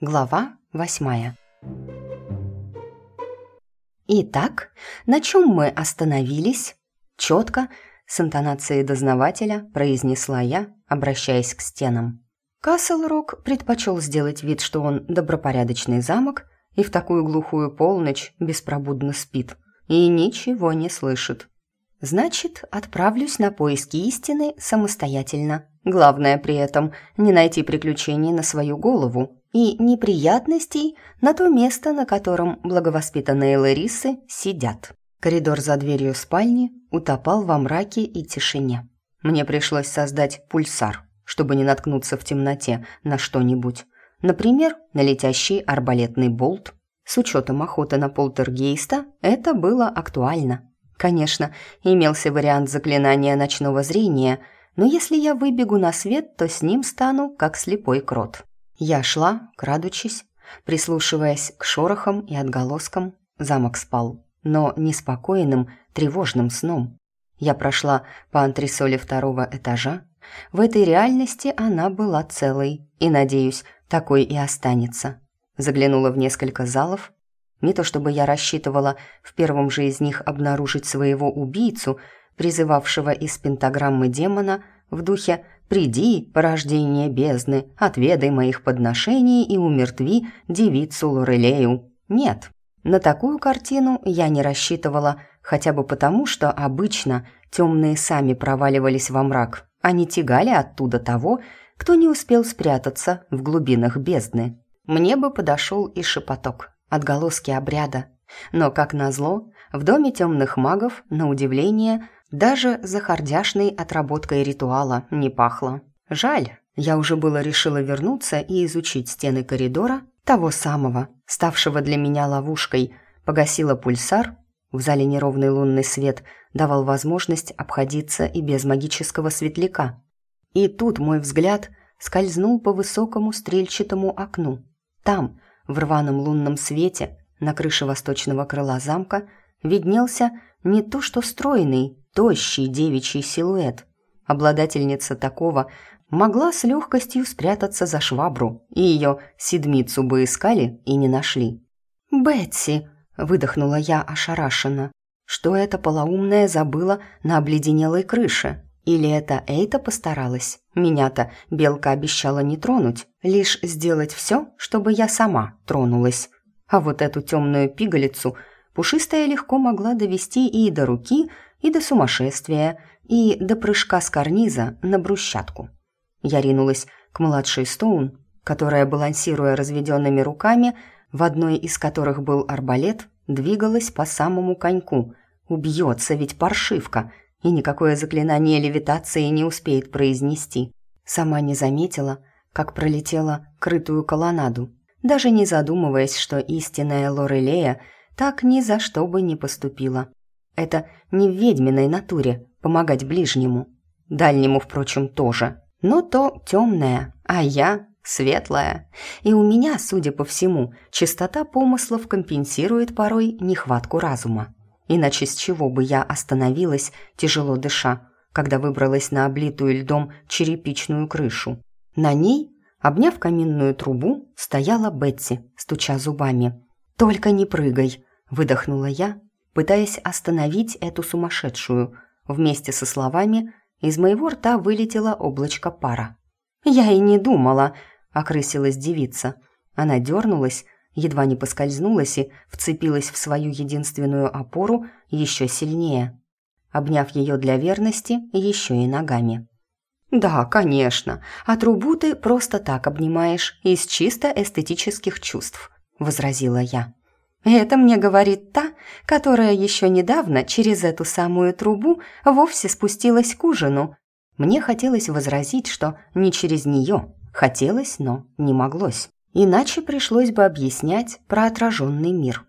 Глава восьмая. Итак, на чем мы остановились? Четко, с интонацией дознавателя, произнесла я, обращаясь к стенам. Касл-Рок предпочел сделать вид, что он добропорядочный замок и в такую глухую полночь беспробудно спит и ничего не слышит. Значит, отправлюсь на поиски истины самостоятельно. Главное при этом не найти приключений на свою голову и неприятностей на то место, на котором благовоспитанные Ларисы сидят. Коридор за дверью спальни утопал во мраке и тишине. Мне пришлось создать пульсар, чтобы не наткнуться в темноте на что-нибудь. Например, на летящий арбалетный болт. С учетом охоты на полтергейста это было актуально. Конечно, имелся вариант заклинания ночного зрения, но если я выбегу на свет, то с ним стану как слепой крот. Я шла, крадучись, прислушиваясь к шорохам и отголоскам. Замок спал, но неспокойным, тревожным сном. Я прошла по антресоле второго этажа. В этой реальности она была целой, и, надеюсь, такой и останется. Заглянула в несколько залов, не то чтобы я рассчитывала в первом же из них обнаружить своего убийцу, призывавшего из пентаграммы демона в духе «Приди, порождение бездны, отведай моих подношений и умертви девицу Лорелею». Нет, на такую картину я не рассчитывала, хотя бы потому, что обычно темные сами проваливались во мрак, а не тягали оттуда того, кто не успел спрятаться в глубинах бездны. Мне бы подошел и шепоток, отголоски обряда. Но, как назло, в доме темных магов, на удивление, даже захардяшной отработкой ритуала не пахло. Жаль, я уже было решила вернуться и изучить стены коридора, того самого, ставшего для меня ловушкой, погасила пульсар, в зале неровный лунный свет давал возможность обходиться и без магического светляка. И тут мой взгляд скользнул по высокому стрельчатому окну. Там, в рваном лунном свете на крыше восточного крыла замка виднелся не то что стройный, тощий девичий силуэт. Обладательница такого могла с легкостью спрятаться за швабру, и ее седмицу бы искали и не нашли. «Бетси!» – выдохнула я ошарашенно. Что это полоумная забыла на обледенелой крыше? Или это Эйта постаралась? Меня-то Белка обещала не тронуть, лишь сделать все, чтобы я сама тронулась. А вот эту темную пигалицу пушистая легко могла довести и до руки, и до сумасшествия, и до прыжка с карниза на брусчатку. Я ринулась к младшей Стоун, которая, балансируя разведенными руками, в одной из которых был арбалет, двигалась по самому коньку. Убьется ведь паршивка — и никакое заклинание левитации не успеет произнести. Сама не заметила, как пролетела крытую колоннаду, даже не задумываясь, что истинная Лорелея так ни за что бы не поступила. Это не в ведьминой натуре помогать ближнему. Дальнему, впрочем, тоже. Но то темная, а я светлая. И у меня, судя по всему, чистота помыслов компенсирует порой нехватку разума. Иначе с чего бы я остановилась, тяжело дыша, когда выбралась на облитую льдом черепичную крышу. На ней, обняв каминную трубу, стояла Бетси, стуча зубами. «Только не прыгай!» – выдохнула я, пытаясь остановить эту сумасшедшую. Вместе со словами из моего рта вылетело облачко пара. «Я и не думала!» – окрысилась девица. Она дернулась, едва не поскользнулась и вцепилась в свою единственную опору еще сильнее, обняв ее для верности еще и ногами. «Да, конечно, а трубу ты просто так обнимаешь из чисто эстетических чувств», — возразила я. «Это мне говорит та, которая еще недавно через эту самую трубу вовсе спустилась к ужину. Мне хотелось возразить, что не через нее. Хотелось, но не моглось. Иначе пришлось бы объяснять про отраженный мир.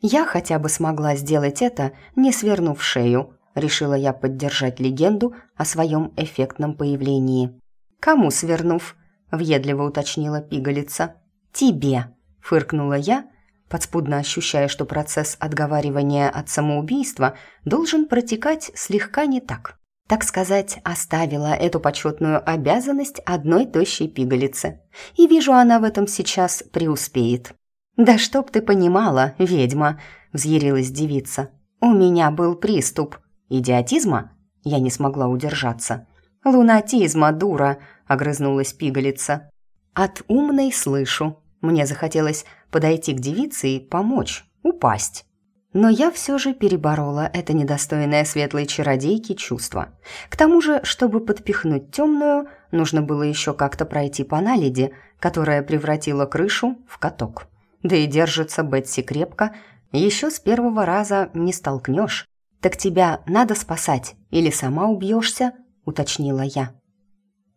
Я хотя бы смогла сделать это, не свернув шею, решила я поддержать легенду о своем эффектном появлении. «Кому свернув?» – въедливо уточнила пигалица. «Тебе!» – фыркнула я, подспудно ощущая, что процесс отговаривания от самоубийства должен протекать слегка не так. так сказать, оставила эту почетную обязанность одной тощей пигалице. И вижу, она в этом сейчас преуспеет. «Да чтоб ты понимала, ведьма!» – взъярилась девица. «У меня был приступ. Идиотизма?» Я не смогла удержаться. «Лунатизма, дура!» – огрызнулась пигалица. «От умной слышу. Мне захотелось подойти к девице и помочь, упасть. Но я все же переборола это недостойное светлой чародейки чувство. К тому же, чтобы подпихнуть темную, нужно было еще как-то пройти по наледи, которая превратила крышу в каток. Да и держится Бетси крепко, еще с первого раза не столкнешь. «Так тебя надо спасать или сама убьешься?» – уточнила я.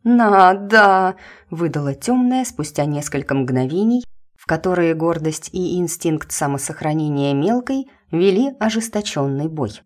«Надо!» – выдала темная спустя несколько мгновений, которые гордость и инстинкт самосохранения мелкой вели ожесточенный бой.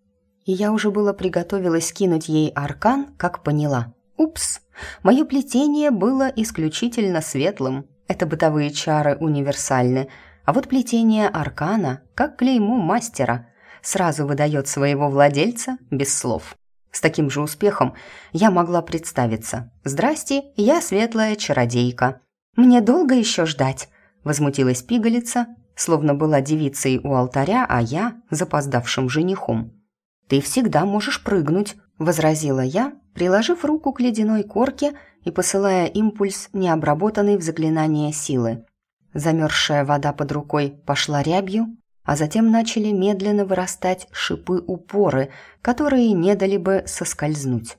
И я уже было приготовилась кинуть ей аркан, как поняла. Упс, мое плетение было исключительно светлым. Это бытовые чары универсальны, а вот плетение аркана, как клеймо мастера, сразу выдает своего владельца без слов. С таким же успехом я могла представиться. «Здрасте, я светлая чародейка». «Мне долго еще ждать?» – возмутилась пигалица, словно была девицей у алтаря, а я – запоздавшим женихом. «Ты всегда можешь прыгнуть», – возразила я, приложив руку к ледяной корке и посылая импульс, необработанный в заклинание силы. Замерзшая вода под рукой пошла рябью, а затем начали медленно вырастать шипы-упоры, которые не дали бы соскользнуть.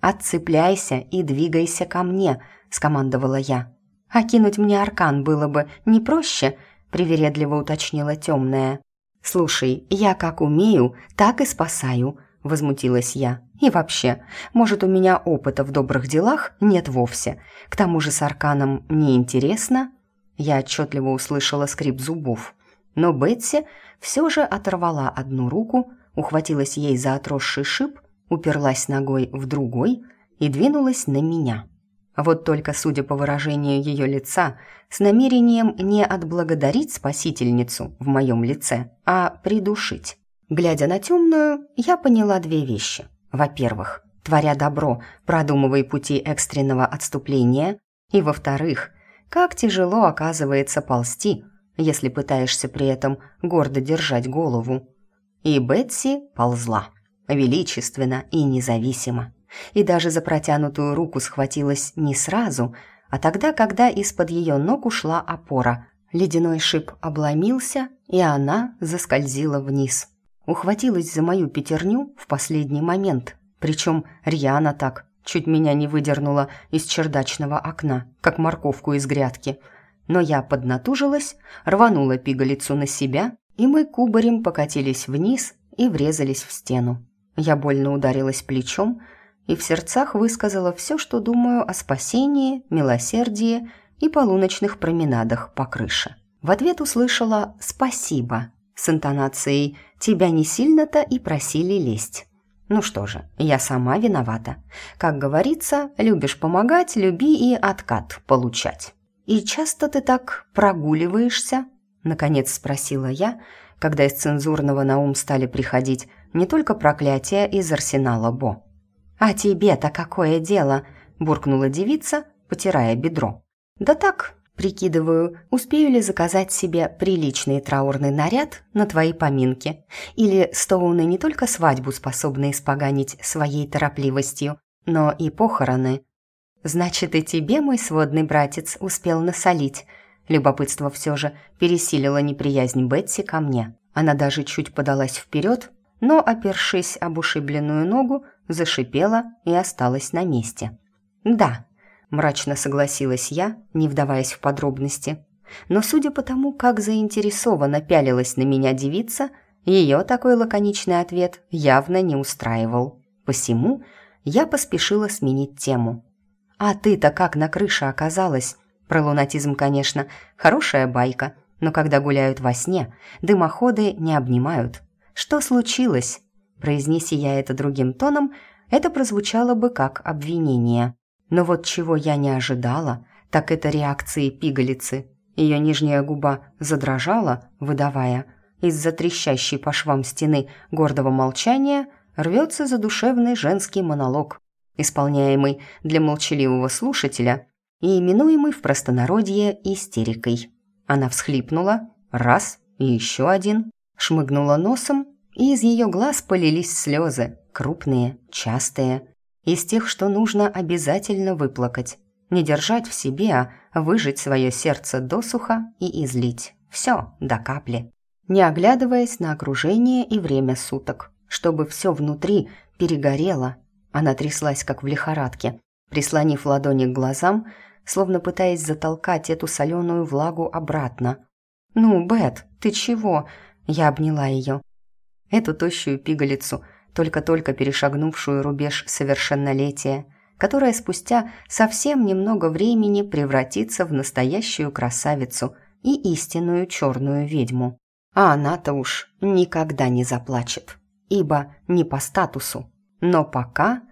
«Отцепляйся и двигайся ко мне», — скомандовала я. «А кинуть мне аркан было бы не проще», — привередливо уточнила темная. «Слушай, я как умею, так и спасаю», — возмутилась я. «И вообще, может, у меня опыта в добрых делах нет вовсе. К тому же с арканом неинтересно». Я отчетливо услышала скрип зубов. Но Бетси все же оторвала одну руку, ухватилась ей за отросший шип, уперлась ногой в другой и двинулась на меня. Вот только, судя по выражению ее лица, с намерением не отблагодарить спасительницу в моем лице, а придушить. Глядя на темную, я поняла две вещи. Во-первых, творя добро, продумывай пути экстренного отступления, и во-вторых, как тяжело оказывается ползти, если пытаешься при этом гордо держать голову. И Бетси ползла, величественно и независимо. И даже за протянутую руку схватилась не сразу, а тогда, когда из-под ее ног ушла опора. Ледяной шип обломился, и она заскользила вниз. Ухватилась за мою пятерню в последний момент, причем рьяно так, чуть меня не выдернула из чердачного окна, как морковку из грядки – но я поднатужилась, рванула пигалицу на себя, и мы кубарем покатились вниз и врезались в стену. Я больно ударилась плечом и в сердцах высказала все, что думаю о спасении, милосердии и полуночных променадах по крыше. В ответ услышала «спасибо» с интонацией «тебя не сильно-то и просили лезть». Ну что же, я сама виновата. Как говорится, любишь помогать, люби и откат получать. «И часто ты так прогуливаешься?» — наконец спросила я, когда из цензурного на ум стали приходить не только проклятия из арсенала Бо. «А тебе-то какое дело?» — буркнула девица, потирая бедро. «Да так, прикидываю, успею ли заказать себе приличный траурный наряд на твои поминки. Или Стоуны не только свадьбу способны испоганить своей торопливостью, но и похороны. Значит, и тебе, мой сводный братец, успел насолить. Любопытство все же пересилило неприязнь Бетси ко мне. Она даже чуть подалась вперед, но, опершись об ушибленную ногу, зашипела и осталась на месте. «Да», – мрачно согласилась я, не вдаваясь в подробности. Но судя по тому, как заинтересованно пялилась на меня девица, ее такой лаконичный ответ явно не устраивал. Посему я поспешила сменить тему. «А ты-то как на крыше оказалась?» Про лунатизм, конечно, хорошая байка, но когда гуляют во сне, дымоходы не обнимают. «Что случилось?» Произнеси я это другим тоном, это прозвучало бы как обвинение. Но вот чего я не ожидала, так это реакции пигалицы. Ее нижняя губа задрожала, выдавая. Из-за трещащей по швам стены гордого молчания рвется задушевный женский монолог, исполняемый для молчаливого слушателя и именуемый в простонародье истерикой. Она всхлипнула, раз и еще один, шмыгнула носом, и из ее глаз полились слезы, крупные, частые, из тех, что нужно обязательно выплакать. Не держать в себе, а выжить свое сердце досуха и излить. Все, до капли. Не оглядываясь на окружение и время суток, чтобы все внутри перегорело. Она тряслась, как в лихорадке, прислонив ладони к глазам, словно пытаясь затолкать эту соленую влагу обратно. «Ну, Бет, ты чего?» Я обняла ее. Эту тощую пигалицу, только-только перешагнувшую рубеж совершеннолетия, которая спустя совсем немного времени превратится в настоящую красавицу и истинную черную ведьму. А она-то уж никогда не заплачет, ибо не по статусу. Но пока...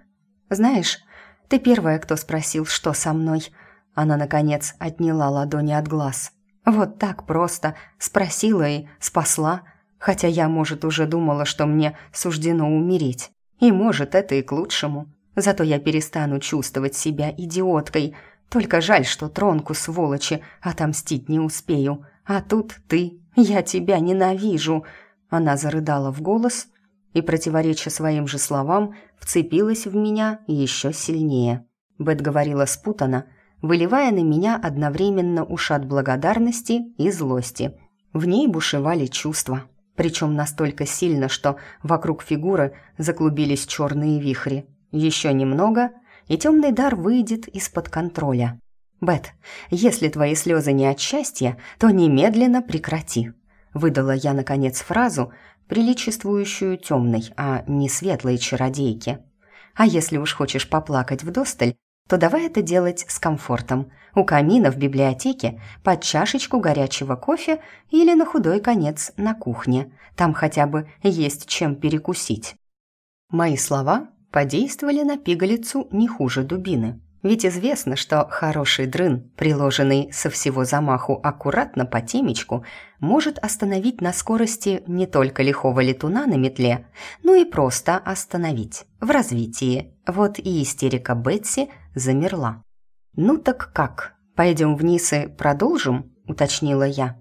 Знаешь, ты первая, кто спросил, что со мной. Она, наконец, отняла ладони от глаз. Вот так просто спросила и спасла, хотя я, может, уже думала, что мне суждено умереть. И, может, это и к лучшему. Зато я перестану чувствовать себя идиоткой. Только жаль, что тронку, сволочи, отомстить не успею. А тут ты. Я тебя ненавижу. Она зарыдала в голос и, противореча своим же словам, вцепилась в меня еще сильнее. Бет говорила спутанно, выливая на меня одновременно ушат благодарности и злости. В ней бушевали чувства, причем настолько сильно, что вокруг фигуры заклубились черные вихри. Еще немного, и темный дар выйдет из-под контроля. «Бет, если твои слезы не от счастья, то немедленно прекрати», выдала я, наконец, фразу, приличествующую темной, а не светлой чародейке. «А если уж хочешь поплакать вдосталь, то давай это делать с комфортом. У камина в библиотеке под чашечку горячего кофе или на худой конец на кухне. Там хотя бы есть чем перекусить». Мои слова подействовали на пигалицу не хуже дубины. Ведь известно, что хороший дрын, приложенный со всего замаху аккуратно по темечку, может остановить на скорости не только лихого летуна на метле, но и просто остановить в развитии. Вот и истерика Бетси замерла. «Ну так как? Пойдем вниз и продолжим?» – уточнила я.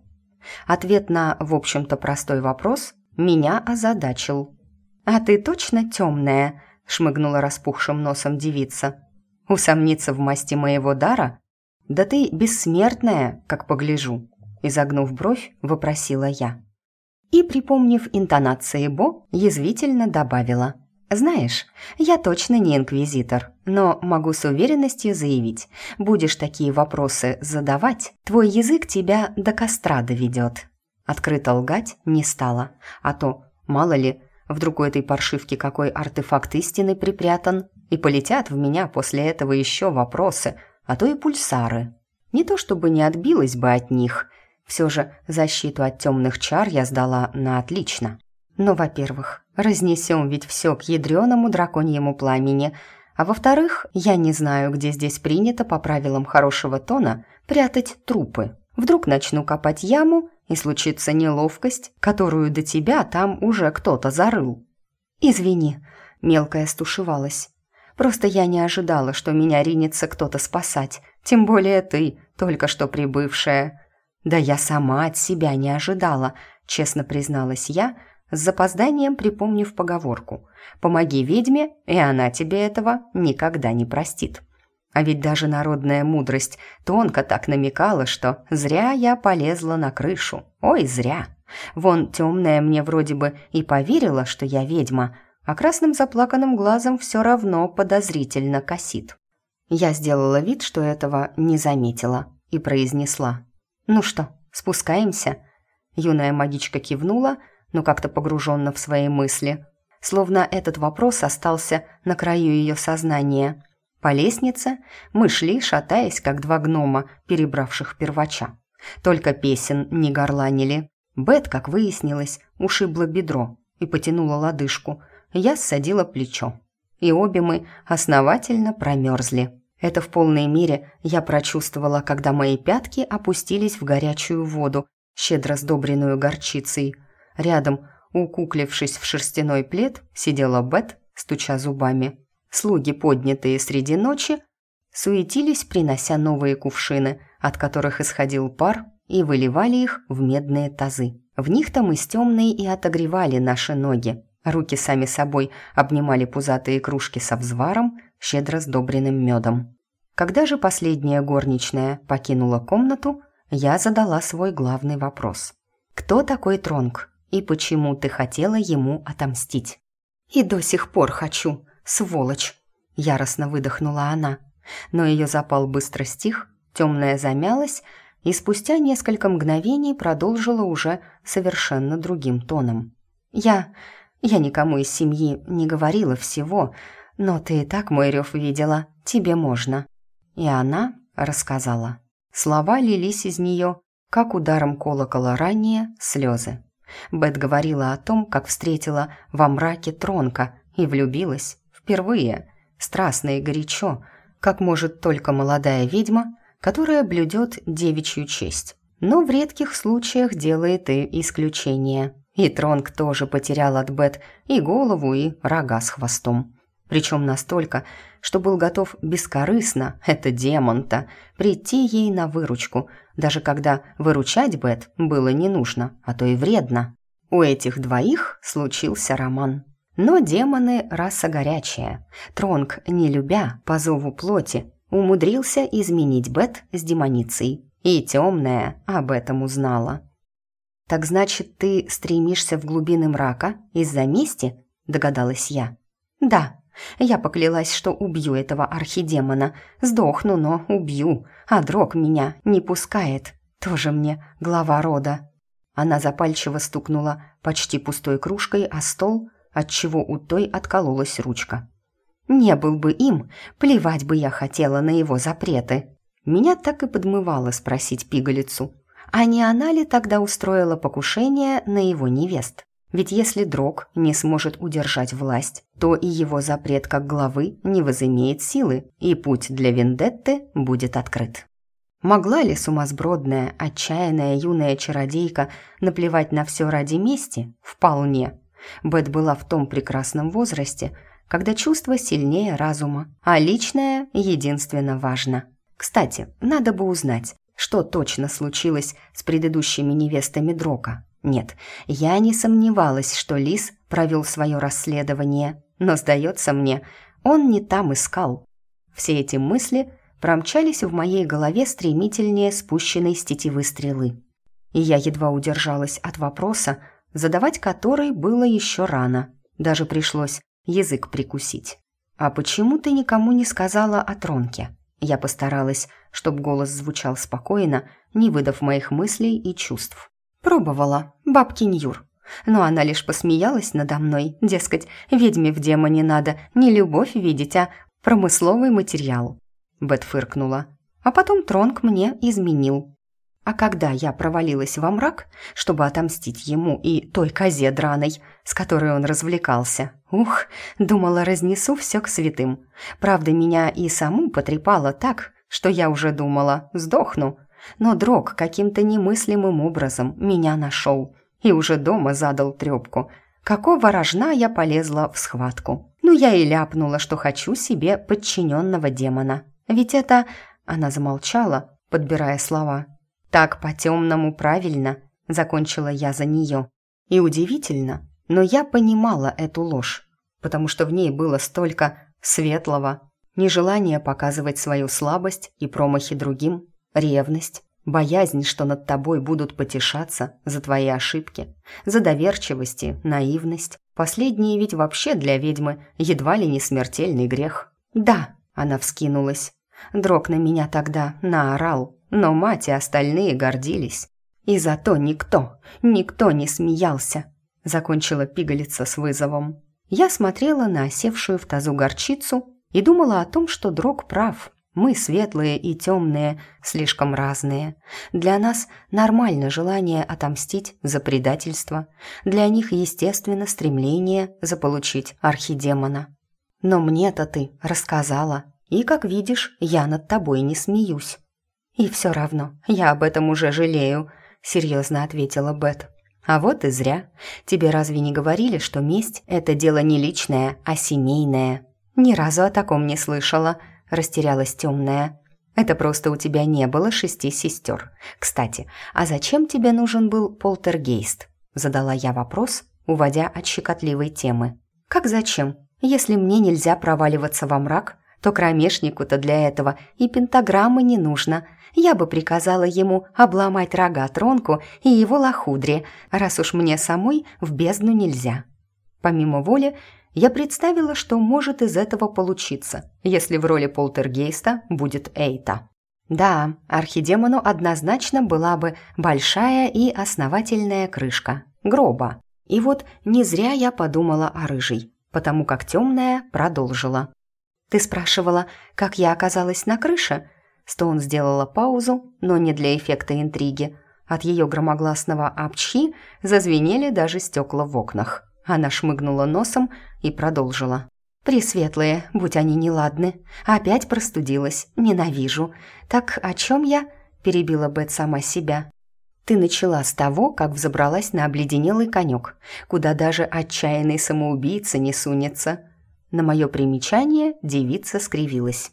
Ответ на, в общем-то, простой вопрос меня озадачил. «А ты точно темная?» шмыгнула распухшим носом девица. «Усомниться в масти моего дара? Да ты бессмертная, как погляжу!» Изогнув бровь, вопросила я. И, припомнив интонации Бо, язвительно добавила. «Знаешь, я точно не инквизитор, но могу с уверенностью заявить, будешь такие вопросы задавать, твой язык тебя до костра доведет». Открыто лгать не стала, а то, мало ли, Вдруг у этой паршивки какой артефакт истины припрятан, и полетят в меня после этого еще вопросы, а то и пульсары. Не то чтобы не отбилась бы от них, все же защиту от темных чар я сдала на отлично. Но, во-первых, разнесем ведь все к ядреному драконьему пламени, а во-вторых, я не знаю, где здесь принято по правилам хорошего тона прятать трупы. Вдруг начну копать яму, и случится неловкость, которую до тебя там уже кто-то зарыл. Извини, мелкая стушевалась. Просто я не ожидала, что меня ринется кто-то спасать, тем более ты, только что прибывшая. Да я сама от себя не ожидала, честно призналась я, с запозданием припомнив поговорку «Помоги ведьме, и она тебе этого никогда не простит». А ведь даже народная мудрость тонко так намекала, что зря я полезла на крышу. Ой, зря. Вон темная мне вроде бы и поверила, что я ведьма, а красным заплаканным глазом все равно подозрительно косит. Я сделала вид, что этого не заметила, и произнесла. «Ну что, спускаемся?» Юная магичка кивнула, но как-то погруженно в свои мысли. Словно этот вопрос остался на краю ее сознания – по лестнице мы шли, шатаясь, как два гнома, перебравших первача. Только песен не горланили. Бет, как выяснилось, ушибла бедро и потянула лодыжку. Я ссадила плечо. И обе мы основательно промерзли. Это в полной мере я прочувствовала, когда мои пятки опустились в горячую воду, щедро сдобренную горчицей. Рядом Укуклившись в шерстяной плед, сидела Бет, стуча зубами. Слуги, поднятые среди ночи, суетились, принося новые кувшины, от которых исходил пар, и выливали их в медные тазы. В них-то мы с темной и отогревали наши ноги. Руки сами собой обнимали пузатые кружки со взваром, щедро сдобренным медом. Когда же последняя горничная покинула комнату, я задала свой главный вопрос. «Кто такой Тронг и почему ты хотела ему отомстить?» «И до сих пор хочу, сволочь!» – яростно выдохнула она. Но ее запал быстро стих, темная замялась и спустя несколько мгновений продолжила уже совершенно другим тоном. «Я... я никому из семьи не говорила всего, но ты и так мой рев видела, тебе можно». И она рассказала. Слова лились из нее, как ударом колокола ранее, слезы. Бет говорила о том, как встретила во мраке Тронка и влюбилась впервые, страстно и горячо, как может только молодая ведьма, которая блюдет девичью честь. Но в редких случаях делает и исключение. И Тронг тоже потерял от Бет и голову, и рога с хвостом причем настолько, что был готов бескорыстно, это демон-то, прийти ей на выручку, даже когда выручать Бет было не нужно, а то и вредно. У этих двоих случился роман. Но демоны – раса горячая. Тронг, не любя по зову плоти, умудрился изменить Бет с демоницей. И темная об этом узнала. «Так значит, ты стремишься в глубины мрака из-за мести?» – догадалась я. «Да», я поклялась, что убью этого архидемона. Сдохну, но убью. А дрог меня не пускает. Тоже мне глава рода. Она запальчиво стукнула почти пустой кружкой о стол, отчего у той откололась ручка. Не был бы им, плевать бы я хотела на его запреты. Меня так и подмывало спросить пигалицу, а не она ли тогда устроила покушение на его невест? Ведь если Дрог не сможет удержать власть, то и его запрет как главы не возымеет силы, и путь для Вендетты будет открыт. Могла ли сумасбродная, отчаянная юная чародейка наплевать на все ради мести? Вполне. Бет была в том прекрасном возрасте, когда чувство сильнее разума, а личное единственно важно. Кстати, надо бы узнать, что точно случилось с предыдущими невестами Дрока. Нет, я не сомневалась, что Лис провел свое расследование, но, сдается мне, он не там искал. Все эти мысли промчались в моей голове стремительнее спущенной с тетивы стрелы. И я едва удержалась от вопроса, задавать который было еще рано. Даже пришлось язык прикусить. «А почему ты никому не сказала о Тронке?» Я постаралась, чтобы голос звучал спокойно, не выдав моих мыслей и чувств. Пробовала, бабки Ньюр. Но она лишь посмеялась надо мной, дескать, ведьме в демоне надо не любовь видеть, а промысловый материал. Бет фыркнула. А потом Тронг мне изменил. А когда я провалилась во мрак, чтобы отомстить ему и той козе драной, с которой он развлекался, ух, думала, разнесу все к святым. Правда, меня и саму потрепало так, что я уже думала, сдохну, но Дрог каким-то немыслимым образом меня нашел и уже дома задал трепку. Какого рожна я полезла в схватку? Ну, я и ляпнула, что хочу себе подчиненного демона. Ведь это... Она замолчала, подбирая слова. «Так по-темному правильно», — закончила я за нее. И удивительно, но я понимала эту ложь, потому что в ней было столько светлого, нежелание показывать свою слабость и промахи другим, Ревность, боязнь, что над тобой будут потешаться за твои ошибки, за доверчивости, наивность. Последние ведь вообще для ведьмы едва ли не смертельный грех. Да, она вскинулась. Дрог на меня тогда наорал, но мать и остальные гордились. И зато никто, никто не смеялся. Закончила пигалица с вызовом. Я смотрела на осевшую в тазу горчицу и думала о том, что Дрог прав. Мы, светлые и темные, слишком разные. Для нас нормально желание отомстить за предательство. Для них, естественно, стремление заполучить архидемона. Но мне-то ты рассказала, и, как видишь, я над тобой не смеюсь. И все равно, я об этом уже жалею, серьезно ответила Бет. А вот и зря. Тебе разве не говорили, что месть – это дело не личное, а семейное? Ни разу о таком не слышала, растерялась темная. Это просто у тебя не было шести сестер. Кстати, а зачем тебе нужен был полтергейст? Задала я вопрос, уводя от щекотливой темы. Как зачем? Если мне нельзя проваливаться во мрак, то кромешнику-то для этого и пентаграммы не нужно. Я бы приказала ему обломать рога Тронку и его лохудре, раз уж мне самой в бездну нельзя. Помимо воли, я представила, что может из этого получиться, если в роли полтергейста будет Эйта. Да, архидемону однозначно была бы большая и основательная крышка, гроба. И вот не зря я подумала о рыжей, потому как темная продолжила. «Ты спрашивала, как я оказалась на крыше?» Стоун сделала паузу, но не для эффекта интриги. От ее громогласного «апчхи» зазвенели даже стекла в окнах. Она шмыгнула носом и продолжила. «Пресветлые, будь они неладны. Опять простудилась. Ненавижу. Так о чем я?» – перебила Бет сама себя. «Ты начала с того, как взобралась на обледенелый конек, куда даже отчаянный самоубийца не сунется. На мое примечание девица скривилась.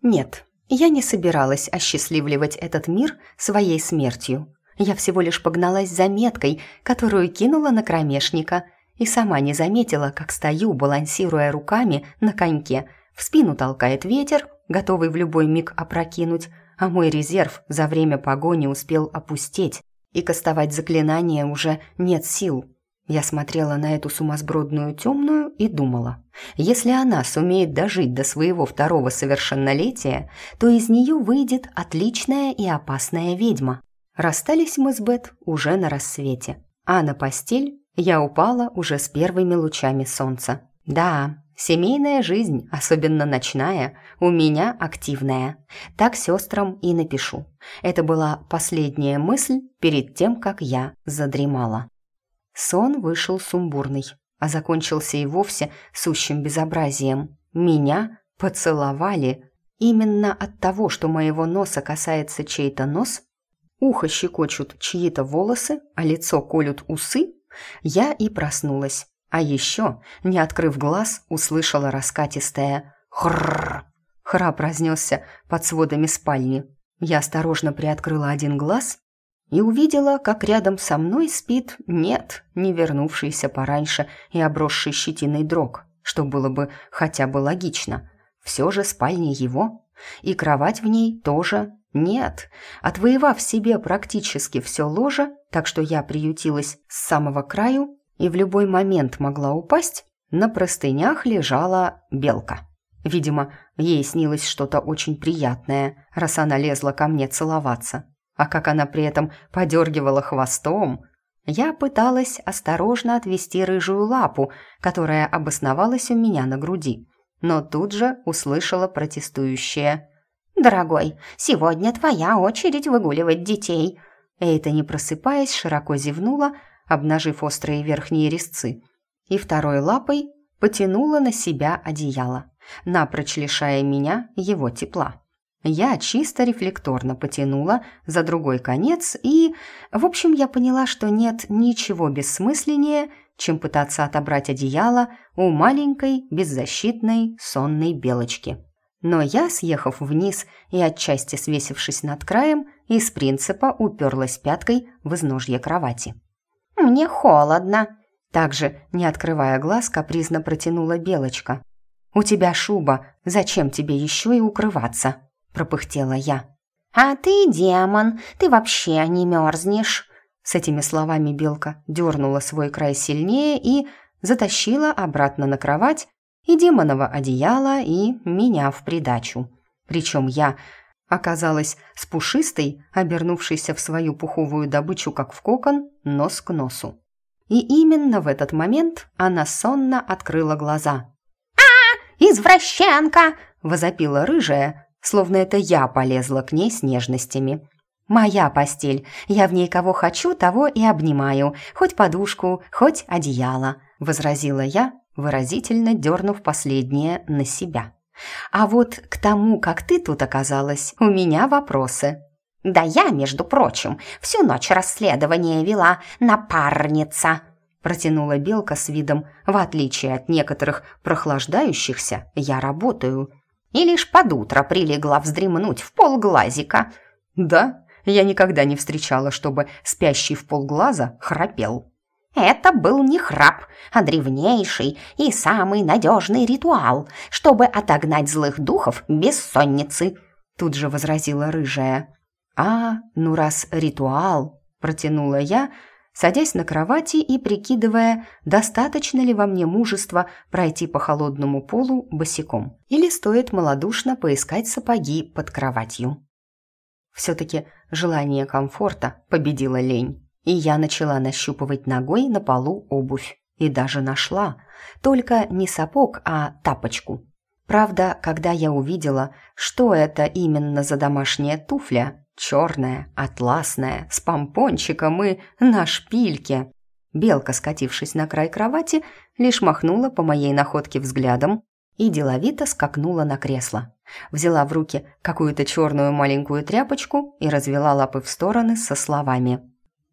«Нет, я не собиралась осчастливливать этот мир своей смертью. Я всего лишь погналась за меткой, которую кинула на кромешника, и сама не заметила, как стою, балансируя руками на коньке. В спину толкает ветер, готовый в любой миг опрокинуть, а мой резерв за время погони успел опустеть, и кастовать заклинание уже нет сил. Я смотрела на эту сумасбродную темную и думала, если она сумеет дожить до своего второго совершеннолетия, то из нее выйдет отличная и опасная ведьма. Расстались мы с Бет уже на рассвете, а на постель я упала уже с первыми лучами солнца. Да, семейная жизнь, особенно ночная, у меня активная. Так сестрам и напишу. Это была последняя мысль перед тем, как я задремала. Сон вышел сумбурный, а закончился и вовсе сущим безобразием. Меня поцеловали. Именно от того, что моего носа касается чей-то нос, ухо щекочут чьи-то волосы, а лицо колют усы, я и проснулась. А еще, не открыв глаз, услышала раскатистое «хрррр». Храп разнесся под сводами спальни. Я осторожно приоткрыла один глаз и увидела, как рядом со мной спит, нет, не вернувшийся пораньше и обросший щетиной дрог, что было бы хотя бы логично. Все же спальня его, и кровать в ней тоже нет. Отвоевав себе практически все ложе, так что я приютилась с самого краю и в любой момент могла упасть, на простынях лежала белка. Видимо, ей снилось что-то очень приятное, раз она лезла ко мне целоваться а как она при этом подергивала хвостом. Я пыталась осторожно отвести рыжую лапу, которая обосновалась у меня на груди, но тут же услышала протестующее. «Дорогой, сегодня твоя очередь выгуливать детей!» Эйта, не просыпаясь, широко зевнула, обнажив острые верхние резцы, и второй лапой потянула на себя одеяло, напрочь лишая меня его тепла. Я чисто рефлекторно потянула за другой конец и... В общем, я поняла, что нет ничего бессмысленнее, чем пытаться отобрать одеяло у маленькой, беззащитной, сонной белочки. Но я, съехав вниз и отчасти свесившись над краем, из принципа уперлась пяткой в изножье кровати. «Мне холодно», также, не открывая глаз, капризно протянула белочка. «У тебя шуба, зачем тебе еще и укрываться?» пропыхтела я. «А ты демон, ты вообще не мерзнешь!» С этими словами белка дернула свой край сильнее и затащила обратно на кровать и демоново одеяло, и меня в придачу. Причем я оказалась с пушистой, обернувшейся в свою пуховую добычу, как в кокон, нос к носу. И именно в этот момент она сонно открыла глаза. «А, извращенка!» – возопила рыжая, словно это я полезла к ней с нежностями. «Моя постель. Я в ней кого хочу, того и обнимаю. Хоть подушку, хоть одеяло», — возразила я, выразительно дернув последнее на себя. «А вот к тому, как ты тут оказалась, у меня вопросы». Да я, между прочим, всю ночь расследование вела, напарница!» Протянула Белка с видом, в отличие от некоторых прохлаждающихся, я работаю. И лишь под утро прилегла вздремнуть в полглазика. «Да, я никогда не встречала, чтобы спящий в полглаза храпел». Это был не храп, а древнейший и самый надежный ритуал, чтобы отогнать злых духов бессонницы», тут же возразила рыжая. «А, ну раз ритуал», протянула я, садясь на кровати и прикидывая, достаточно ли во мне мужества пройти по холодному полу босиком, или стоит малодушно поискать сапоги под кроватью. Все-таки желание комфорта победило лень. И я начала нащупывать ногой на полу обувь. И даже нашла. Только не сапог, а тапочку. Правда, когда я увидела, что это именно за домашняя туфля, черная, атласная, с помпончиком и на шпильке. Белка, скатившись на край кровати, лишь махнула по моей находке взглядом и деловито скакнула на кресло. Взяла в руки какую-то черную маленькую тряпочку и развела лапы в стороны со словами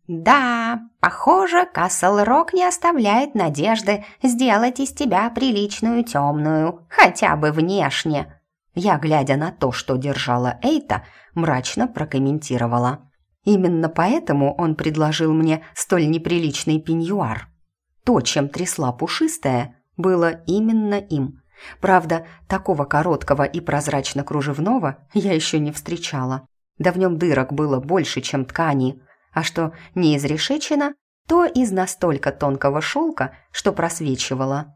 «Да, похоже, Касл-Рок не оставляет надежды сделать из тебя приличную темную, хотя бы внешне». Я, глядя на то, что держала Эйта, мрачно прокомментировала. Именно поэтому он предложил мне столь неприличный пеньюар. То, чем трясла пушистая, было именно им. Правда, такого короткого и прозрачно-кружевного я еще не встречала. Да в нем дырок было больше, чем ткани – а что не изрешечено, то из настолько тонкого шелка, что просвечивало.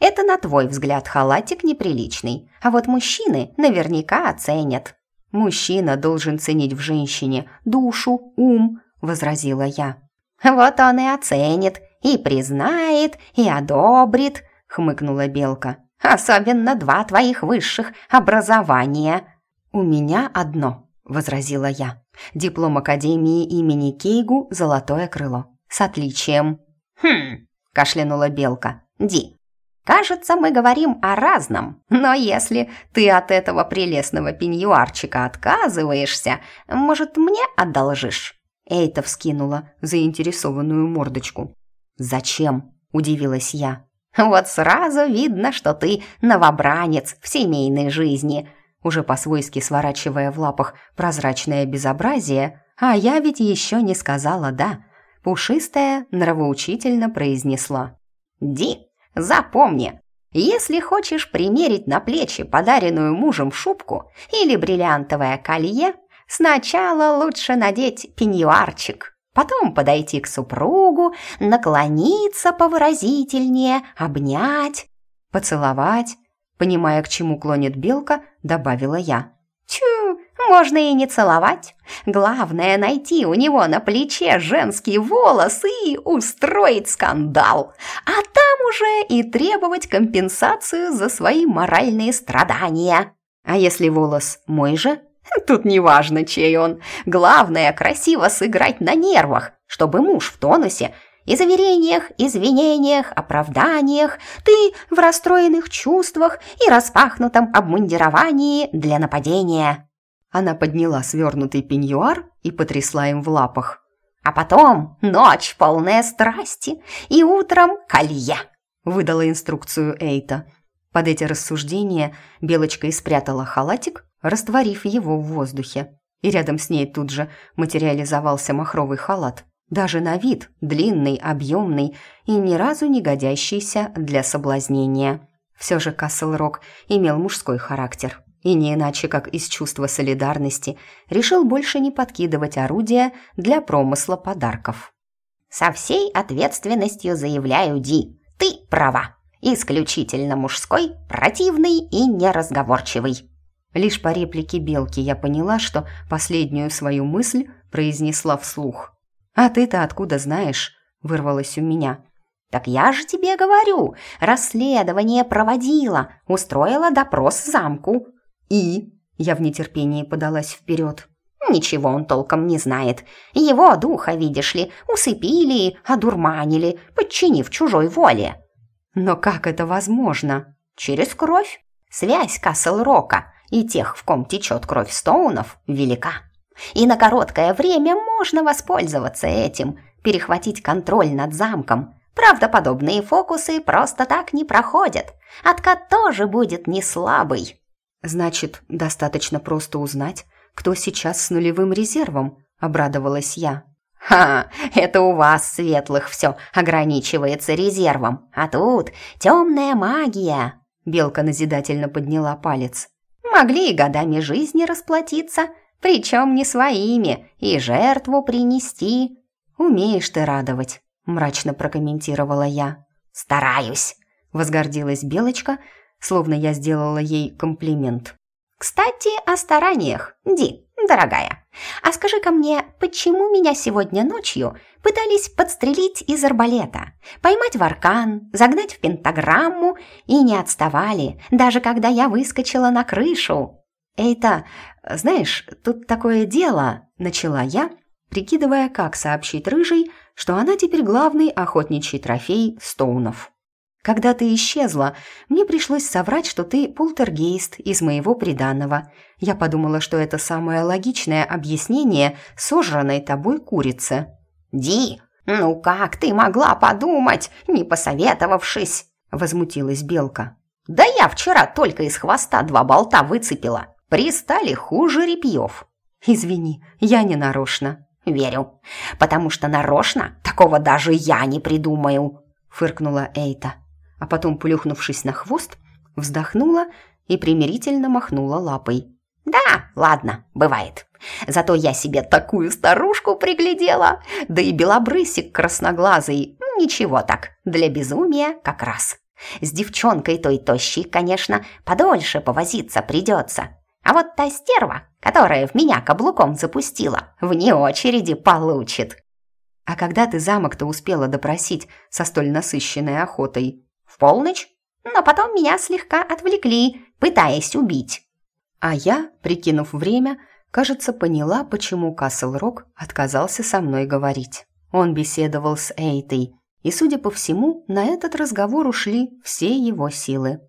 Это, на твой взгляд, халатик неприличный, а вот мужчины наверняка оценят. Мужчина должен ценить в женщине душу, ум, возразила я. Вот он и оценит, и признает, и одобрит, хмыкнула Белка. Особенно два твоих высших образования. У меня одно, возразила я. Диплом Академии имени Кейгу «Золотое крыло». С отличием. «Хм», – кашлянула Белка. «Ди, кажется, мы говорим о разном, но если ты от этого прелестного пеньюарчика отказываешься, может, мне одолжишь?» Эйта вскинула заинтересованную мордочку. «Зачем?» – удивилась я. «Вот сразу видно, что ты новобранец в семейной жизни», уже по-свойски сворачивая в лапах прозрачное безобразие, а я ведь еще не сказала «да». Пушистая нравоучительно произнесла. «Ди, запомни, если хочешь примерить на плечи подаренную мужем шубку или бриллиантовое колье, сначала лучше надеть пеньюарчик, потом подойти к супругу, наклониться повыразительнее, обнять, поцеловать, Понимая, к чему клонит белка, добавила я. «Тю, можно и не целовать. Главное найти у него на плече женский волос и устроить скандал. А там уже и требовать компенсацию за свои моральные страдания. А если волос мой же? Тут неважно, чей он. Главное, красиво сыграть на нервах, чтобы муж в тонусе и заверениях, извинениях, оправданиях, ты в расстроенных чувствах и распахнутом обмундировании для нападения». Она подняла свернутый пеньюар и потрясла им в лапах. «А потом ночь полная страсти, и утром колье», — выдала инструкцию Эйта. Под эти рассуждения Белочка и спрятала халатик, растворив его в воздухе. И рядом с ней тут же материализовался махровый халат, даже на вид длинный, объемный и ни разу не годящийся для соблазнения. Все же Касл-Рок имел мужской характер и не иначе, как из чувства солидарности, решил больше не подкидывать орудия для промысла подарков. «Со всей ответственностью заявляю, Ди, ты права. Исключительно мужской, противный и неразговорчивый». Лишь по реплике Белки я поняла, что последнюю свою мысль произнесла вслух – «А ты-то откуда знаешь?» – вырвалось у меня. «Так я же тебе говорю, расследование проводила, устроила допрос замку». «И?» – я в нетерпении подалась вперед. «Ничего он толком не знает. Его духа, видишь ли, усыпили, одурманили, подчинив чужой воле». «Но как это возможно?» «Через кровь. Связь Касл-Рока и тех, в ком течет кровь Стоунов, велика. И на короткое время можно воспользоваться этим, перехватить контроль над замком. Правда, подобные фокусы просто так не проходят. Откат тоже будет не слабый. Значит, достаточно просто узнать, кто сейчас с нулевым резервом, обрадовалась я. «Ха, это у вас, светлых, все ограничивается резервом, а тут темная магия!» Белка назидательно подняла палец. «Могли и годами жизни расплатиться, причем не своими, и жертву принести». «Умеешь ты радовать», — мрачно прокомментировала я. «Стараюсь», — возгордилась Белочка, словно я сделала ей комплимент. «Кстати, о стараниях, Ди, дорогая, а скажи-ка мне, почему меня сегодня ночью пытались подстрелить из арбалета, поймать в аркан, загнать в пентаграмму и не отставали, даже когда я выскочила на крышу?» «Это, знаешь, тут такое дело», — начала я, прикидывая, как сообщить Рыжей, что она теперь главный охотничий трофей Стоунов. Когда ты исчезла, мне пришлось соврать, что ты полтергейст из моего приданного. Я подумала, что это самое логичное объяснение сожранной тобой курицы». «Ди, ну как ты могла подумать, не посоветовавшись?» – возмутилась Белка. «Да я вчера только из хвоста два болта выцепила. Пристали хуже репьев». «Извини, я не нарочно». «Верю, потому что нарочно такого даже я не придумаю», – фыркнула Эйта а потом, плюхнувшись на хвост, вздохнула и примирительно махнула лапой. «Да, ладно, бывает. Зато я себе такую старушку приглядела, да и белобрысик красноглазый. Ничего так, для безумия как раз. С девчонкой той тощей, конечно, подольше повозиться придется. А вот та стерва, которая в меня каблуком запустила, вне очереди получит». «А когда ты замок-то успела допросить со столь насыщенной охотой?» в полночь, но потом меня слегка отвлекли, пытаясь убить. А я, прикинув время, кажется, поняла, почему Касл-Рок отказался со мной говорить. Он беседовал с Эйтой, и, судя по всему, на этот разговор ушли все его силы.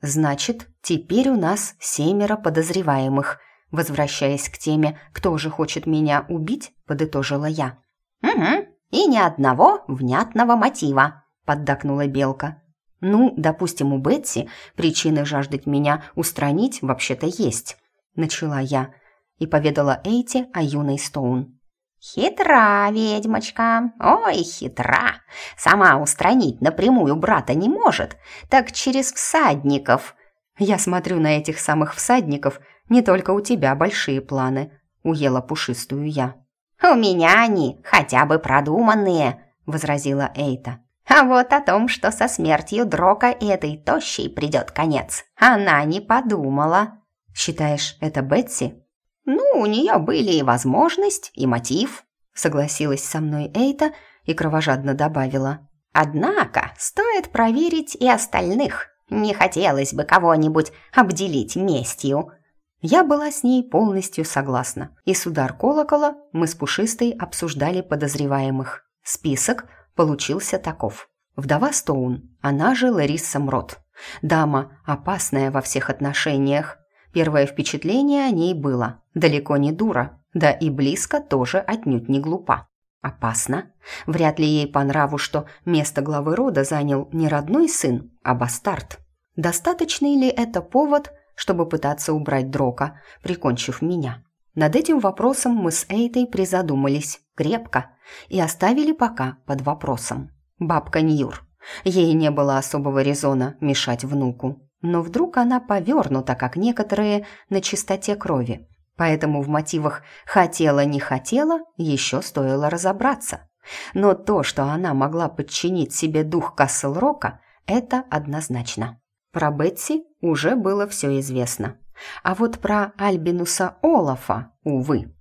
«Значит, теперь у нас семеро подозреваемых», возвращаясь к теме «Кто же хочет меня убить?» подытожила я. «Угу, и ни одного внятного мотива», поддакнула Белка. «Ну, допустим, у Бетси причины жаждать меня устранить вообще-то есть», — начала я и поведала Эйти о юной Стоун. «Хитра ведьмочка, ой, хитра. Сама устранить напрямую брата не может, так через всадников». «Я смотрю на этих самых всадников, не только у тебя большие планы», — уела пушистую я. «У меня они хотя бы продуманные», — возразила Эйта. А вот о том, что со смертью Дрока этой тощей придет конец, она не подумала. Считаешь, это Бетси? Ну, у нее были и возможность, и мотив, согласилась со мной Эйта и кровожадно добавила. Однако стоит проверить и остальных. Не хотелось бы кого-нибудь обделить местью. Я была с ней полностью согласна, и с удар колокола мы с Пушистой обсуждали подозреваемых. Список – получился таков. Вдова Стоун, она же Лариса Мрот. Дама опасная во всех отношениях. Первое впечатление о ней было далеко не дура, да и близко тоже отнюдь не глупа. Опасно. Вряд ли ей по нраву, что место главы рода занял не родной сын, а бастард. Достаточный ли это повод, чтобы пытаться убрать Дрока, прикончив меня? Над этим вопросом мы с Эйтой призадумались крепко и оставили пока под вопросом. Бабка Ньюр. Ей не было особого резона мешать внуку. Но вдруг она повернута, как некоторые, на чистоте крови. Поэтому в мотивах «хотела-не хотела» еще стоило разобраться. Но то, что она могла подчинить себе дух Касл-Рока, это однозначно. Про Бетси уже было все известно. А вот про Альбинуса Олафа, увы.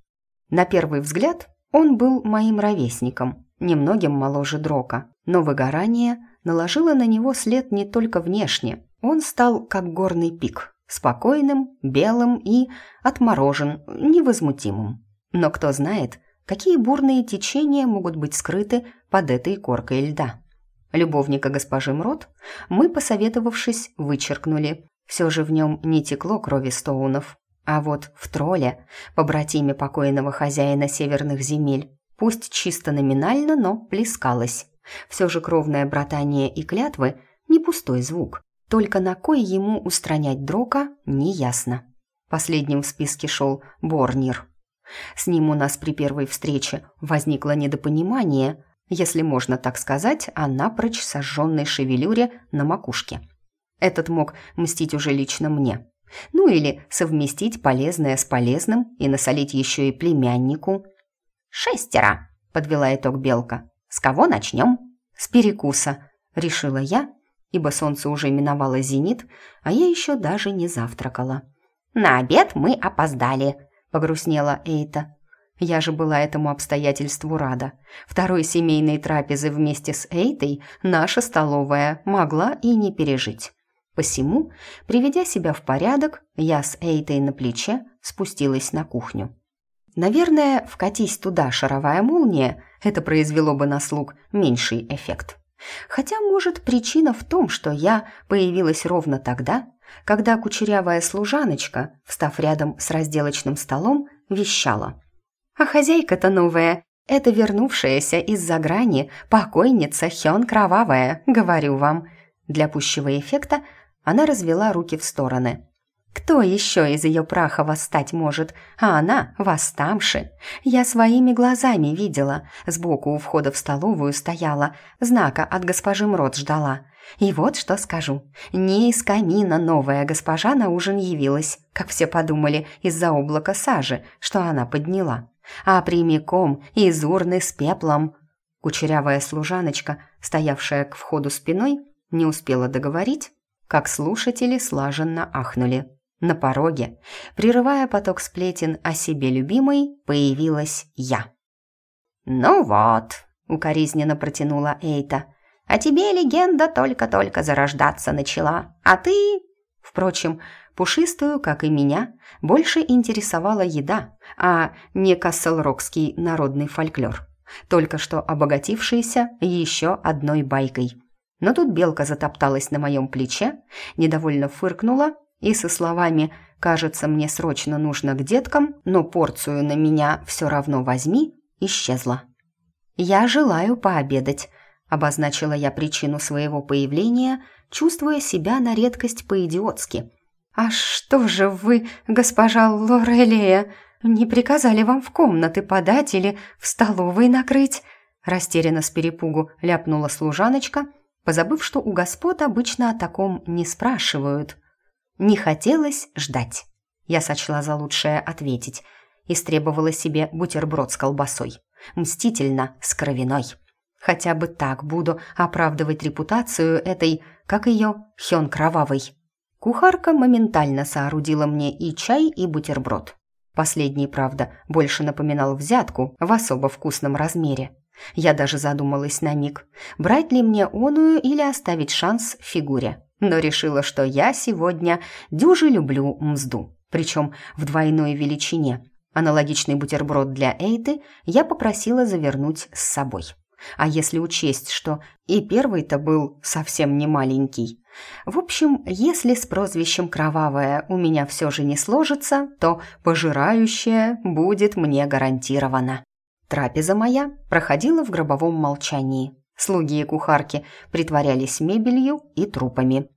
На первый взгляд он был моим ровесником, немногим моложе Дрока, но выгорание наложило на него след не только внешне. Он стал как горный пик, спокойным, белым и отморожен, невозмутимым. Но кто знает, какие бурные течения могут быть скрыты под этой коркой льда. Любовника госпожи Мрот мы, посоветовавшись, вычеркнули. Все же в нем не текло крови Стоунов. А вот в тролле, побратиме покойного хозяина северных земель, пусть чисто номинально, но плескалось. Все же кровное братание и клятвы – не пустой звук. Только на кой ему устранять Дрока, неясно. Последним в списке шел Борнир. С ним у нас при первой встрече возникло недопонимание, если можно так сказать, о напрочь сожженной шевелюре на макушке. Этот мог мстить уже лично мне. Ну или совместить полезное с полезным и насолить еще и племяннику. «Шестеро», — подвела итог Белка. «С кого начнем?» «С перекуса», — решила я, ибо солнце уже миновало зенит, а я еще даже не завтракала. «На обед мы опоздали», — погрустнела Эйта. Я же была этому обстоятельству рада. Второй семейной трапезы вместе с Эйтой наша столовая могла и не пережить. Посему, приведя себя в порядок, я с Эйтой на плече спустилась на кухню. Наверное, вкатись туда шаровая молния, это произвело бы на слуг меньший эффект. Хотя, может, причина в том, что я появилась ровно тогда, когда кучерявая служаночка, встав рядом с разделочным столом, вещала. «А хозяйка-то новая, это вернувшаяся из-за грани покойница Хён Кровавая, говорю вам». Для пущего эффекта она развела руки в стороны. Кто еще из ее праха восстать может? А она восставши. Я своими глазами видела. Сбоку у входа в столовую стояла, знака от госпожи Мрот ждала. И вот что скажу. Не из камина новая госпожа на ужин явилась, как все подумали, из-за облака сажи, что она подняла, а прямиком из урны с пеплом. Кучерявая служаночка, стоявшая к входу спиной, не успела договорить, как слушатели слаженно ахнули. На пороге, прерывая поток сплетен о себе любимой, появилась я. «Ну вот», — укоризненно протянула Эйта, «а тебе легенда только-только зарождаться начала, а ты...» Впрочем, пушистую, как и меня, больше интересовала еда, а не касселрокский народный фольклор, только что обогатившийся еще одной байкой — но тут белка затопталась на моем плече, недовольно фыркнула и со словами «кажется, мне срочно нужно к деткам, но порцию на меня все равно возьми» исчезла. «Я желаю пообедать», — обозначила я причину своего появления, чувствуя себя на редкость по-идиотски. «А что же вы, госпожа Лорелия, не приказали вам в комнаты подать или в столовой накрыть?» Растерянно с перепугу ляпнула служаночка — позабыв, что у господ обычно о таком не спрашивают. Не хотелось ждать. Я сочла за лучшее ответить. Истребовала себе бутерброд с колбасой. Мстительно, с кровяной. Хотя бы так буду оправдывать репутацию этой, как ее, Хён Кровавой. Кухарка моментально соорудила мне и чай, и бутерброд. Последний, правда, больше напоминал взятку в особо вкусном размере. Я даже задумалась на миг, брать ли мне оную или оставить шанс фигуре. Но решила, что я сегодня дюже люблю мзду, причем в двойной величине. Аналогичный бутерброд для Эйты я попросила завернуть с собой. А если учесть, что и первый-то был совсем не маленький. В общем, если с прозвищем «Кровавая» у меня все же не сложится, то пожирающая будет мне гарантировано. Трапеза моя проходила в гробовом молчании. Слуги и кухарки притворялись мебелью и трупами.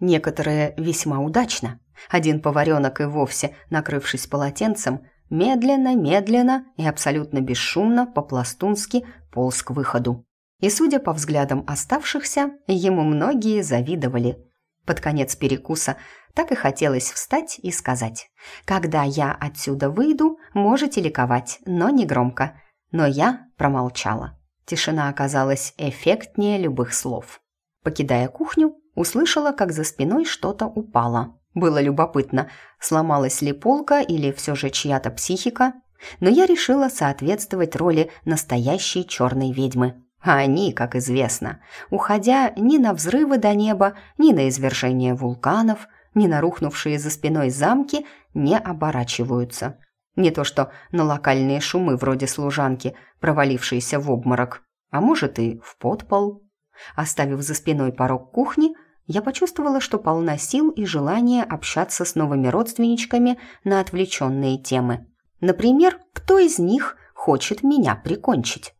Некоторые весьма удачно. Один поваренок и вовсе, накрывшись полотенцем, медленно-медленно и абсолютно бесшумно по-пластунски полз к выходу. И, судя по взглядам оставшихся, ему многие завидовали. Под конец перекуса так и хотелось встать и сказать. «Когда я отсюда выйду, можете ликовать, но не громко». Но я промолчала. Тишина оказалась эффектнее любых слов. Покидая кухню, услышала, как за спиной что-то упало. Было любопытно, сломалась ли полка или все же чья-то психика, но я решила соответствовать роли настоящей черной ведьмы. А они, как известно, уходя ни на взрывы до неба, ни на извержение вулканов – ни на рухнувшие за спиной замки не оборачиваются. Не то что на локальные шумы вроде служанки, провалившейся в обморок, а может и в подпол. Оставив за спиной порог кухни, я почувствовала, что полна сил и желания общаться с новыми родственничками на отвлеченные темы. Например, кто из них хочет меня прикончить?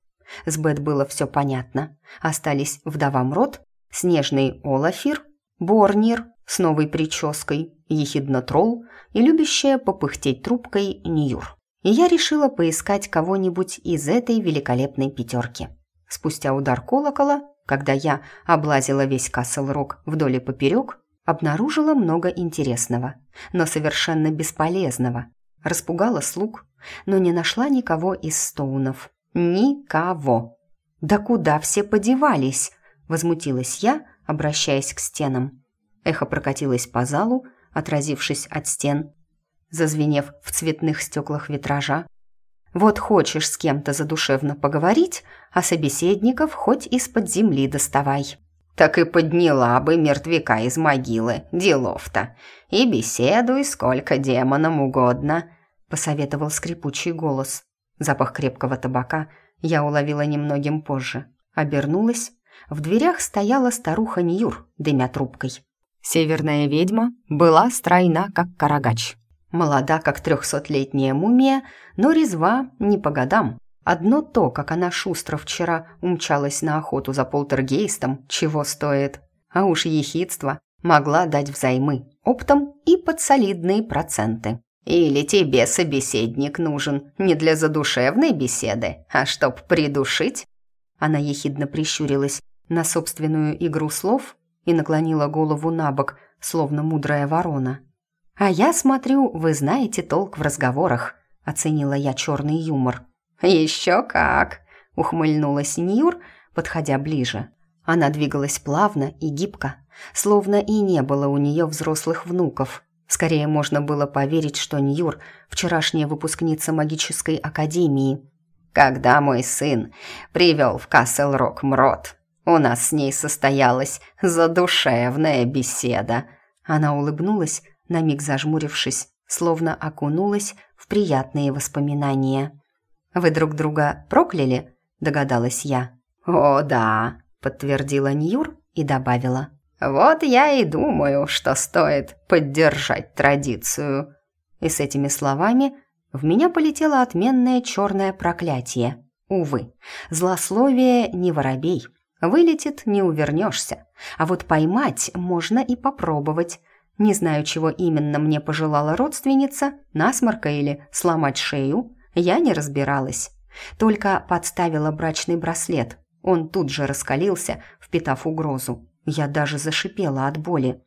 С Бет было все понятно. Остались вдова Мрот, снежный Олафир, Борнир с новой прической, ехидно тролл и любящая попыхтеть трубкой Ньюр. И я решила поискать кого-нибудь из этой великолепной пятерки. Спустя удар колокола, когда я облазила весь Касл-Рок вдоль и поперек, обнаружила много интересного, но совершенно бесполезного. Распугала слуг, но не нашла никого из стоунов. Никого. «Да куда все подевались?» – возмутилась я, обращаясь к стенам. Эхо прокатилось по залу, отразившись от стен, зазвенев в цветных стеклах витража. «Вот хочешь с кем-то задушевно поговорить, а собеседников хоть из-под земли доставай». «Так и подняла бы мертвяка из могилы, делов-то, и беседуй сколько демонам угодно», — посоветовал скрипучий голос. Запах крепкого табака я уловила немногим позже. Обернулась. В дверях стояла старуха Ньюр, дымя трубкой. Северная ведьма была стройна, как карагач. Молода, как трехсотлетняя мумия, но резва не по годам. Одно то, как она шустро вчера умчалась на охоту за полтергейстом, чего стоит. А уж ехидство могла дать взаймы, оптом и под солидные проценты. Или тебе собеседник нужен не для задушевной беседы, а чтоб придушить?» Она ехидно прищурилась на собственную игру слов и наклонила голову на бок, словно мудрая ворона. «А я смотрю, вы знаете толк в разговорах», — оценила я черный юмор. «Еще как!» — ухмыльнулась Ньюр, подходя ближе. Она двигалась плавно и гибко, словно и не было у нее взрослых внуков — Скорее можно было поверить, что Ньюр – вчерашняя выпускница магической академии. «Когда мой сын привел в Касл-Рок Мрот, у нас с ней состоялась задушевная беседа». Она улыбнулась, на миг зажмурившись, словно окунулась в приятные воспоминания. «Вы друг друга прокляли?» – догадалась я. «О, да», – подтвердила Ньюр и добавила – вот я и думаю, что стоит поддержать традицию. И с этими словами в меня полетело отменное черное проклятие. Увы, злословие не воробей. Вылетит, не увернешься. А вот поймать можно и попробовать. Не знаю, чего именно мне пожелала родственница, насморка или сломать шею, я не разбиралась. Только подставила брачный браслет. Он тут же раскалился, впитав угрозу. Я даже зашипела от боли.